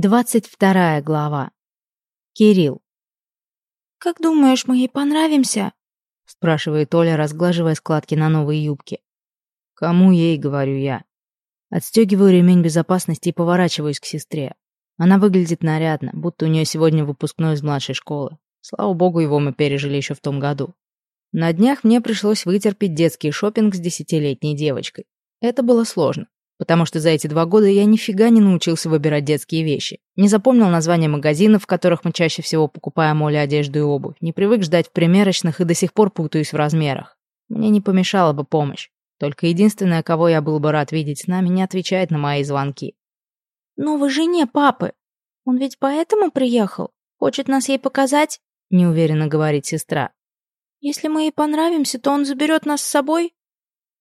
Двадцать вторая глава. Кирилл. «Как думаешь, мы ей понравимся?» спрашивает Оля, разглаживая складки на новой юбке. «Кому ей?» — говорю я. Отстегиваю ремень безопасности и поворачиваюсь к сестре. Она выглядит нарядно, будто у нее сегодня выпускной из младшей школы. Слава богу, его мы пережили еще в том году. На днях мне пришлось вытерпеть детский шопинг с десятилетней девочкой. Это было сложно. Потому что за эти два года я нифига не научился выбирать детские вещи. Не запомнил названия магазинов, в которых мы чаще всего покупаем Оле одежду и обувь. Не привык ждать в примерочных и до сих пор путаюсь в размерах. Мне не помешала бы помощь. Только единственное, кого я был бы рад видеть с нами, не отвечает на мои звонки. «Новой жене папы. Он ведь поэтому приехал? Хочет нас ей показать?» Неуверенно говорит сестра. «Если мы ей понравимся, то он заберет нас с собой?»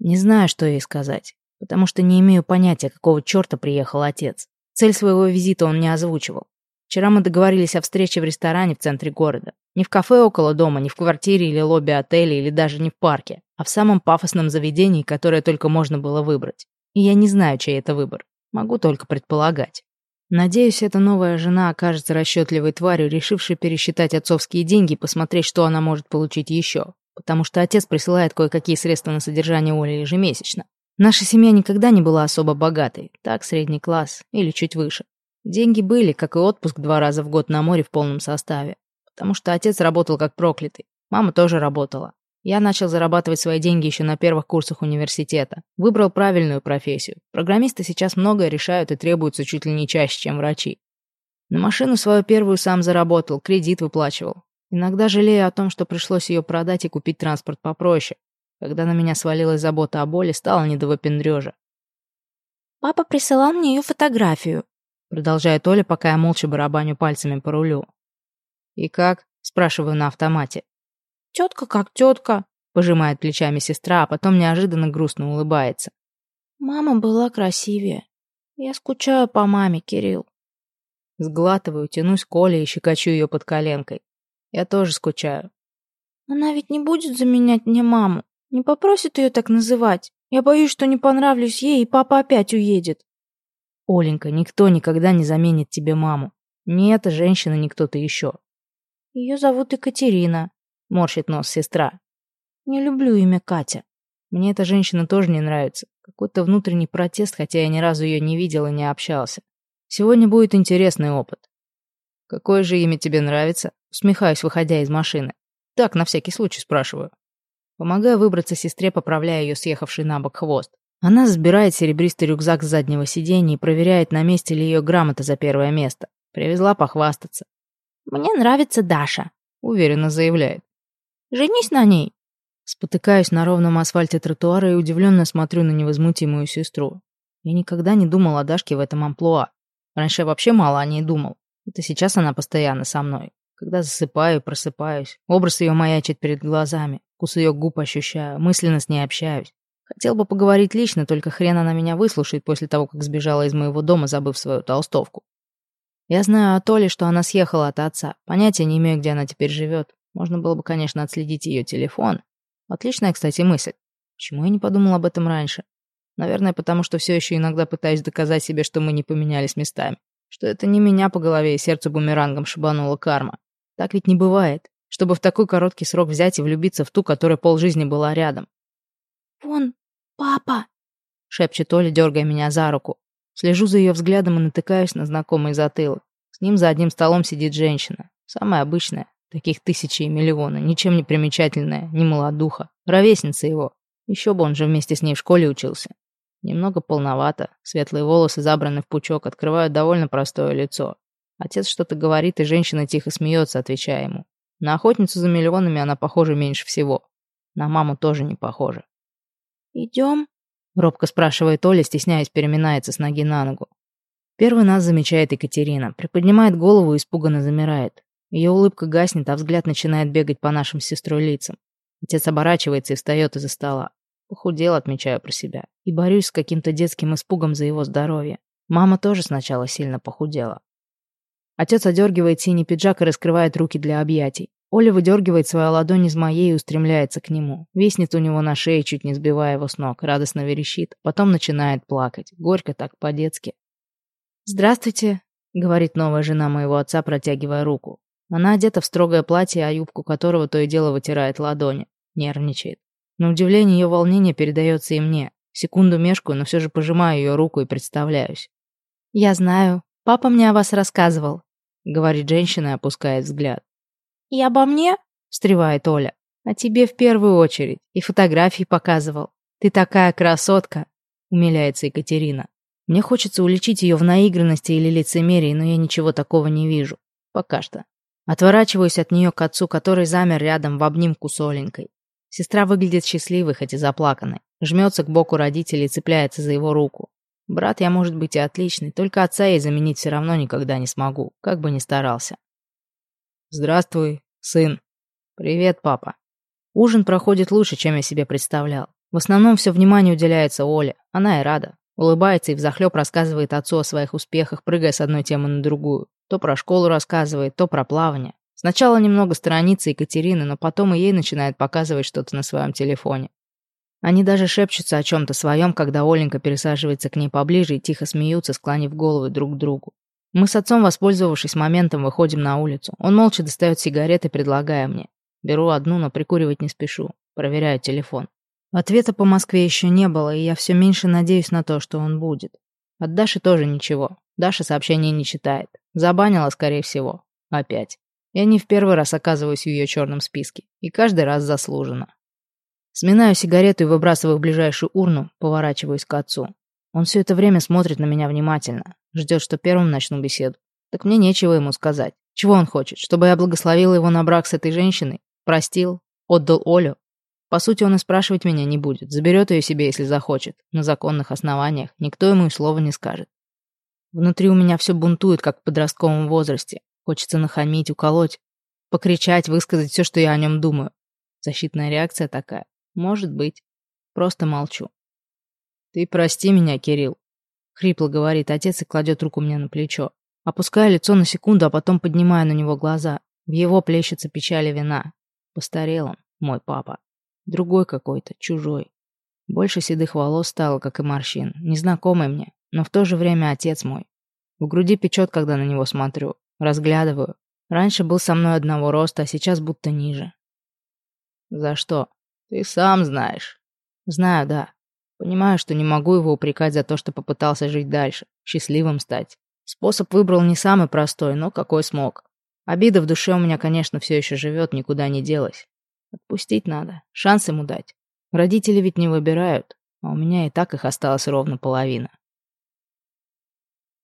Не знаю, что ей сказать потому что не имею понятия, какого черта приехал отец. Цель своего визита он не озвучивал. Вчера мы договорились о встрече в ресторане в центре города. Не в кафе около дома, не в квартире или лобби отеля, или даже не в парке, а в самом пафосном заведении, которое только можно было выбрать. И я не знаю, чей это выбор. Могу только предполагать. Надеюсь, эта новая жена окажется расчетливой тварью, решившей пересчитать отцовские деньги и посмотреть, что она может получить еще. Потому что отец присылает кое-какие средства на содержание Оли ежемесячно. Наша семья никогда не была особо богатой, так средний класс или чуть выше. Деньги были, как и отпуск два раза в год на море в полном составе. Потому что отец работал как проклятый, мама тоже работала. Я начал зарабатывать свои деньги еще на первых курсах университета. Выбрал правильную профессию. Программисты сейчас многое решают и требуются чуть ли не чаще, чем врачи. На машину свою первую сам заработал, кредит выплачивал. Иногда жалею о том, что пришлось ее продать и купить транспорт попроще. Когда на меня свалилась забота о боли, стало не до выпендрежа. «Папа присылал мне ее фотографию», продолжает Оля, пока я молча барабаню пальцами по рулю. «И как?» — спрашиваю на автомате. «Тетка как тетка», — пожимает плечами сестра, а потом неожиданно грустно улыбается. «Мама была красивее. Я скучаю по маме, Кирилл». Сглатываю, тянусь к Оле и щекочу ее под коленкой. Я тоже скучаю. «Она ведь не будет заменять мне маму?» Не попросит ее так называть. Я боюсь, что не понравлюсь ей, и папа опять уедет. Оленька, никто никогда не заменит тебе маму. Ни эта женщина, ни кто-то еще. Ее зовут Екатерина, морщит нос сестра. Не люблю имя Катя. Мне эта женщина тоже не нравится. Какой-то внутренний протест, хотя я ни разу ее не видел и не общался. Сегодня будет интересный опыт. Какое же имя тебе нравится? Усмехаюсь, выходя из машины. Так, на всякий случай спрашиваю. Помогаю выбраться сестре, поправляя ее съехавший на бок хвост. Она забирает серебристый рюкзак с заднего сиденья и проверяет, на месте ли ее грамота за первое место. Привезла похвастаться. «Мне нравится Даша», — уверенно заявляет. «Женись на ней». Спотыкаюсь на ровном асфальте тротуара и удивленно смотрю на невозмутимую сестру. Я никогда не думал о Дашке в этом амплуа. Раньше я вообще мало о ней думал. Это сейчас она постоянно со мной. Когда засыпаю просыпаюсь, образ ее маячит перед глазами. Вкус ее губ ощущаю, мысленно с ней общаюсь. Хотел бы поговорить лично, только хрен она меня выслушает после того, как сбежала из моего дома, забыв свою толстовку. Я знаю о Толе, что она съехала от отца. Понятия не имею, где она теперь живет. Можно было бы, конечно, отследить ее телефон. Отличная, кстати, мысль. Почему я не подумал об этом раньше? Наверное, потому что все еще иногда пытаюсь доказать себе, что мы не поменялись местами. Что это не меня по голове и сердцу бумерангом шибанула карма. Так ведь не бывает чтобы в такой короткий срок взять и влюбиться в ту, которая полжизни была рядом. «Вон, папа!» — шепчет Оля, дергая меня за руку. Слежу за ее взглядом и натыкаюсь на знакомый затылок. С ним за одним столом сидит женщина. Самая обычная. Таких тысячи и миллионы. Ничем не примечательная, не молодуха. Ровесница его. Еще бы он же вместе с ней в школе учился. Немного полновато. Светлые волосы забраны в пучок, открывают довольно простое лицо. Отец что-то говорит, и женщина тихо смеется, отвечая ему. На охотницу за миллионами она похожа меньше всего. На маму тоже не похожа. «Идем?» — робко спрашивает Оля, стесняясь, переминается с ноги на ногу. Первый нас замечает Екатерина, приподнимает голову и испуганно замирает. Ее улыбка гаснет, а взгляд начинает бегать по нашим с сестрой лицам. Отец оборачивается и встает из-за стола. Похудел, отмечаю про себя. И борюсь с каким-то детским испугом за его здоровье. Мама тоже сначала сильно похудела. Отец одергивает синий пиджак и раскрывает руки для объятий. Оля выдергивает свою ладонь из моей и устремляется к нему. Виснет у него на шее, чуть не сбивая его с ног, радостно верещит. Потом начинает плакать. Горько так, по-детски. «Здравствуйте. — говорит новая жена моего отца, протягивая руку. Она одета в строгое платье, а юбку которого то и дело вытирает ладони. Нервничает. На удивление ее волнение передается и мне. Секунду мешкаю, но все же пожимаю ее руку и представляюсь. «Я знаю. Папа мне о вас рассказывал», — говорит женщина и опускает взгляд. «И обо мне?» — встревает Оля. «А тебе в первую очередь. И фотографии показывал. Ты такая красотка!» — умиляется Екатерина. Мне хочется уличить ее в наигранности или лицемерии, но я ничего такого не вижу. Пока что. Отворачиваюсь от нее к отцу, который замер рядом в обнимку с Оленькой. Сестра выглядит счастливой, хоть и заплаканной. Жмется к боку родителей и цепляется за его руку. Брат я, может быть, и отличный, только отца ей заменить все равно никогда не смогу, как бы ни старался. «Здравствуй, сын». «Привет, папа». Ужин проходит лучше, чем я себе представлял. В основном все внимание уделяется Оле. Она и рада. Улыбается и взахлеб рассказывает отцу о своих успехах, прыгая с одной темы на другую. То про школу рассказывает, то про плавание. Сначала немного сторонится Екатерины, но потом и ей начинает показывать что-то на своем телефоне. Они даже шепчутся о чем-то своем, когда Оленька пересаживается к ней поближе и тихо смеются, склонив головы друг к другу. Мы с отцом, воспользовавшись моментом, выходим на улицу. Он молча достает сигареты, предлагая мне. Беру одну, но прикуривать не спешу. Проверяю телефон. Ответа по Москве еще не было, и я все меньше надеюсь на то, что он будет. От Даши тоже ничего. Даша сообщения не читает. Забанила, скорее всего. Опять. Я не в первый раз оказываюсь в ее черном списке. И каждый раз заслуженно. Сминаю сигарету и выбрасываю в ближайшую урну, поворачиваюсь к отцу. Он все это время смотрит на меня внимательно. Ждет, что первым начну беседу. Так мне нечего ему сказать. Чего он хочет? Чтобы я благословил его на брак с этой женщиной? Простил? Отдал Олю? По сути, он и спрашивать меня не будет. Заберет ее себе, если захочет. На законных основаниях. Никто ему и слова не скажет. Внутри у меня все бунтует, как в подростковом возрасте. Хочется нахамить, уколоть, покричать, высказать все, что я о нем думаю. Защитная реакция такая. Может быть. Просто молчу. «Ты прости меня, Кирилл», — хрипло говорит отец и кладет руку мне на плечо. Опускаю лицо на секунду, а потом поднимаю на него глаза. В его плещется печаль и вина. Постарел он, мой папа. Другой какой-то, чужой. Больше седых волос стало, как и морщин. Незнакомый мне, но в то же время отец мой. В груди печет, когда на него смотрю. Разглядываю. Раньше был со мной одного роста, а сейчас будто ниже. За что? Ты сам знаешь. Знаю, да. Понимаю, что не могу его упрекать за то, что попытался жить дальше, счастливым стать. Способ выбрал не самый простой, но какой смог. Обида в душе у меня, конечно, все еще живет, никуда не делась. Отпустить надо, шанс ему дать. Родители ведь не выбирают, а у меня и так их осталось ровно половина.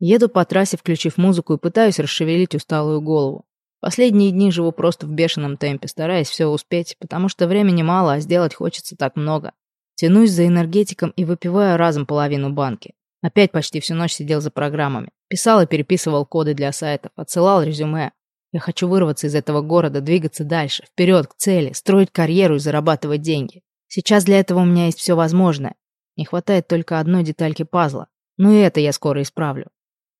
Еду по трассе, включив музыку, и пытаюсь расшевелить усталую голову. Последние дни живу просто в бешеном темпе, стараясь все успеть, потому что времени мало, а сделать хочется так много. Тянусь за энергетиком и выпиваю разом половину банки. Опять почти всю ночь сидел за программами. Писал и переписывал коды для сайтов, отсылал резюме. Я хочу вырваться из этого города, двигаться дальше, вперед, к цели, строить карьеру и зарабатывать деньги. Сейчас для этого у меня есть все возможное. Не хватает только одной детальки пазла. Но и это я скоро исправлю.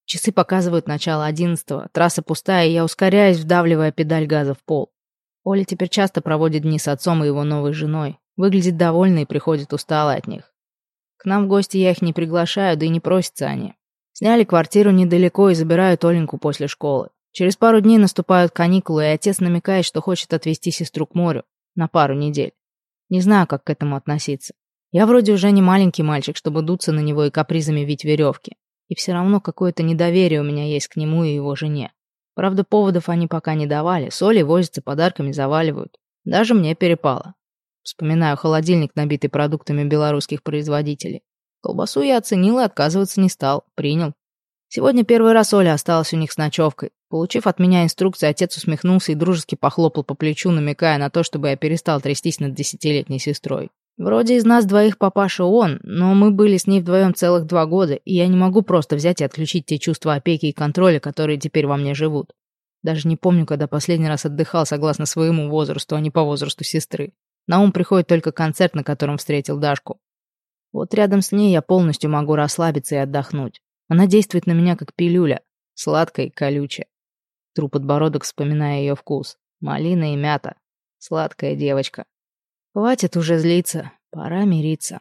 Часы показывают начало одиннадцатого, трасса пустая, и я ускоряюсь, вдавливая педаль газа в пол. Оля теперь часто проводит дни с отцом и его новой женой. Выглядит довольной и приходит усталой от них. К нам в гости я их не приглашаю, да и не просятся они. Сняли квартиру недалеко и забирают Оленьку после школы. Через пару дней наступают каникулы, и отец намекает, что хочет отвезти сестру к морю на пару недель. Не знаю, как к этому относиться. Я вроде уже не маленький мальчик, чтобы дуться на него и капризами вить веревки. И все равно какое-то недоверие у меня есть к нему и его жене. Правда, поводов они пока не давали. Соли возятся, подарками заваливают. Даже мне перепало. Вспоминаю холодильник, набитый продуктами белорусских производителей. Колбасу я оценил и отказываться не стал. Принял. Сегодня первый раз Оля осталась у них с ночевкой. Получив от меня инструкции, отец усмехнулся и дружески похлопал по плечу, намекая на то, чтобы я перестал трястись над десятилетней сестрой. Вроде из нас двоих папаша он, но мы были с ней вдвоем целых два года, и я не могу просто взять и отключить те чувства опеки и контроля, которые теперь во мне живут. Даже не помню, когда последний раз отдыхал согласно своему возрасту, а не по возрасту сестры. На ум приходит только концерт, на котором встретил Дашку. Вот рядом с ней я полностью могу расслабиться и отдохнуть. Она действует на меня как пилюля, сладкая и колючая. Тру подбородок, вспоминая ее вкус. Малина и мята. Сладкая девочка. Хватит уже злиться, пора мириться.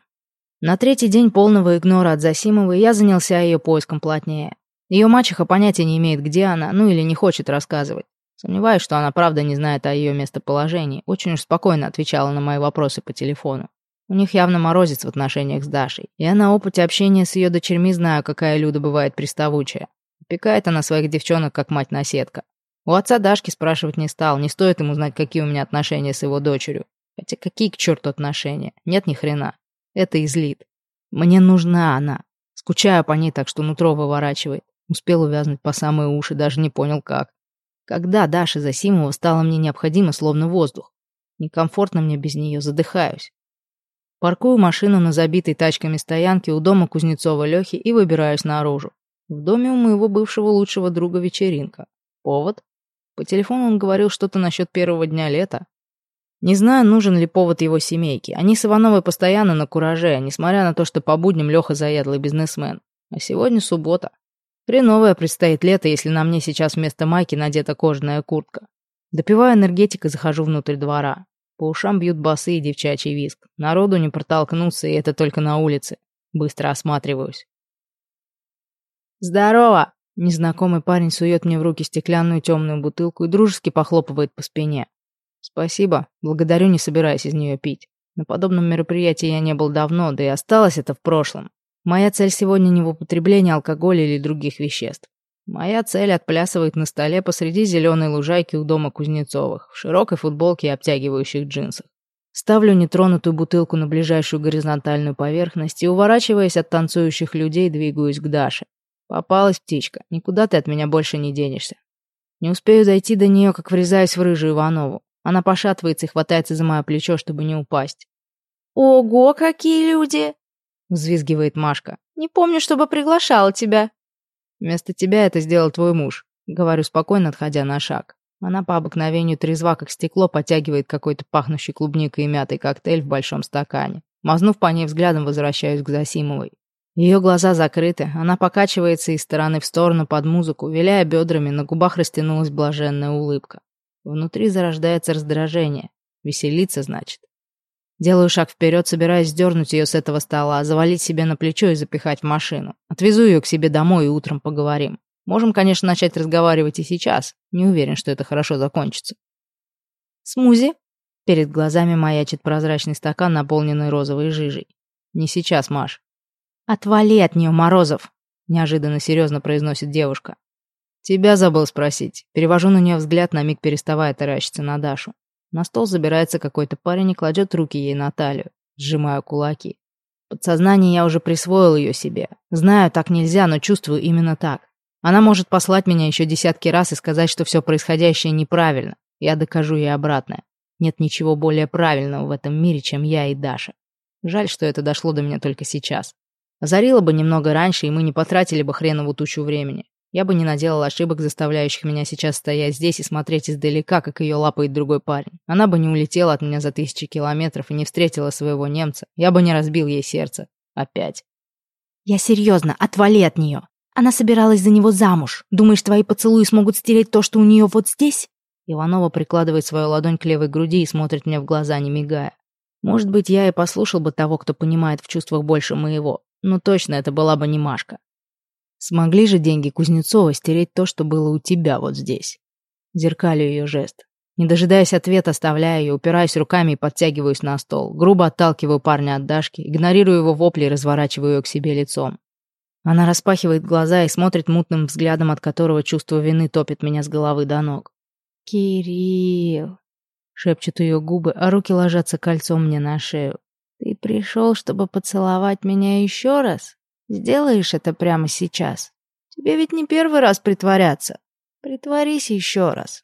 На третий день полного игнора от Засимовой я занялся ее поиском плотнее. Ее мачеха понятия не имеет, где она, ну или не хочет рассказывать. Сомневаюсь, что она правда не знает о ее местоположении. Очень уж спокойно отвечала на мои вопросы по телефону. У них явно морозец в отношениях с Дашей. Я на опыте общения с ее дочерьми знаю, какая Люда бывает приставучая. Опекает она своих девчонок, как мать-наседка. У отца Дашки спрашивать не стал, не стоит ему знать, какие у меня отношения с его дочерью. Хотя какие к черту отношения? Нет ни хрена. Это излит. Мне нужна она. Скучаю по ней так, что нутро выворачивает. Успел увязнуть по самые уши, даже не понял как. Когда Даша Засимова стала мне необходима, словно воздух. Некомфортно мне без нее, задыхаюсь. Паркую машину на забитой тачками стоянке у дома Кузнецова Лехи и выбираюсь наружу. В доме у моего бывшего лучшего друга вечеринка. Повод? По телефону он говорил что-то насчет первого дня лета. Не знаю, нужен ли повод его семейке. Они с Ивановой постоянно на кураже, несмотря на то, что по будням Леха заядлый бизнесмен. А сегодня суббота. Хреновое предстоит лето, если на мне сейчас вместо майки надета кожаная куртка. Допиваю энергетик и захожу внутрь двора. По ушам бьют басы и девчачий виск. Народу не протолкнуться, и это только на улице. Быстро осматриваюсь. «Здорово!» Незнакомый парень сует мне в руки стеклянную темную бутылку и дружески похлопывает по спине. «Спасибо. Благодарю, не собираюсь из нее пить. На подобном мероприятии я не был давно, да и осталось это в прошлом. Моя цель сегодня не в употреблении алкоголя или других веществ. Моя цель отплясывает на столе посреди зеленой лужайки у дома Кузнецовых, в широкой футболке и обтягивающих джинсах. Ставлю нетронутую бутылку на ближайшую горизонтальную поверхность и, уворачиваясь от танцующих людей, двигаюсь к Даше. Попалась птичка, никуда ты от меня больше не денешься. Не успею дойти до нее, как врезаюсь в рыжую Иванову. Она пошатывается и хватается за мое плечо, чтобы не упасть. «Ого, какие люди!» — взвизгивает Машка. «Не помню, чтобы приглашала тебя». «Вместо тебя это сделал твой муж», — говорю спокойно, отходя на шаг. Она по обыкновению трезва, как стекло, потягивает какой-то пахнущий клубникой и мятой коктейль в большом стакане. Мазнув по ней взглядом, возвращаюсь к Засимовой. Ее глаза закрыты, она покачивается из стороны в сторону под музыку, виляя бедрами, на губах растянулась блаженная улыбка. Внутри зарождается раздражение. Веселиться, значит. Делаю шаг вперед, собираясь сдернуть ее с этого стола, завалить себе на плечо и запихать в машину. Отвезу ее к себе домой и утром поговорим. Можем, конечно, начать разговаривать и сейчас. Не уверен, что это хорошо закончится. Смузи? Перед глазами маячит прозрачный стакан, наполненный розовой жижей. Не сейчас, Маш. Отвали от нее, Морозов, неожиданно серьезно произносит девушка. Тебя забыл спросить. Перевожу на нее взгляд, на миг переставая таращиться на Дашу. На стол забирается какой-то парень и кладет руки ей на талию. Сжимаю кулаки. Подсознание я уже присвоил ее себе. Знаю, так нельзя, но чувствую именно так. Она может послать меня еще десятки раз и сказать, что все происходящее неправильно. Я докажу ей обратное. Нет ничего более правильного в этом мире, чем я и Даша. Жаль, что это дошло до меня только сейчас. Озарило бы немного раньше, и мы не потратили бы хренову тучу времени. Я бы не наделал ошибок, заставляющих меня сейчас стоять здесь и смотреть издалека, как ее лапает другой парень. Она бы не улетела от меня за тысячи километров и не встретила своего немца. Я бы не разбил ей сердце. Опять. Я серьезно, отвали от нее. Она собиралась за него замуж. Думаешь, твои поцелуи смогут стереть то, что у нее вот здесь? Иванова прикладывает свою ладонь к левой груди и смотрит мне в глаза, не мигая. Может быть, я и послушал бы того, кто понимает в чувствах больше моего. Но точно это была бы не Машка. Смогли же деньги Кузнецова стереть то, что было у тебя вот здесь. Зеркалю ее жест. Не дожидаясь ответа, оставляю ее, упираюсь руками и подтягиваюсь на стол. Грубо отталкиваю парня от Дашки, игнорирую его вопли и разворачиваю ее к себе лицом. Она распахивает глаза и смотрит мутным взглядом, от которого чувство вины топит меня с головы до ног. «Кирилл!» — шепчут ее губы, а руки ложатся кольцом мне на шею. «Ты пришел, чтобы поцеловать меня еще раз?» Сделаешь это прямо сейчас. Тебе ведь не первый раз притворяться. Притворись еще раз.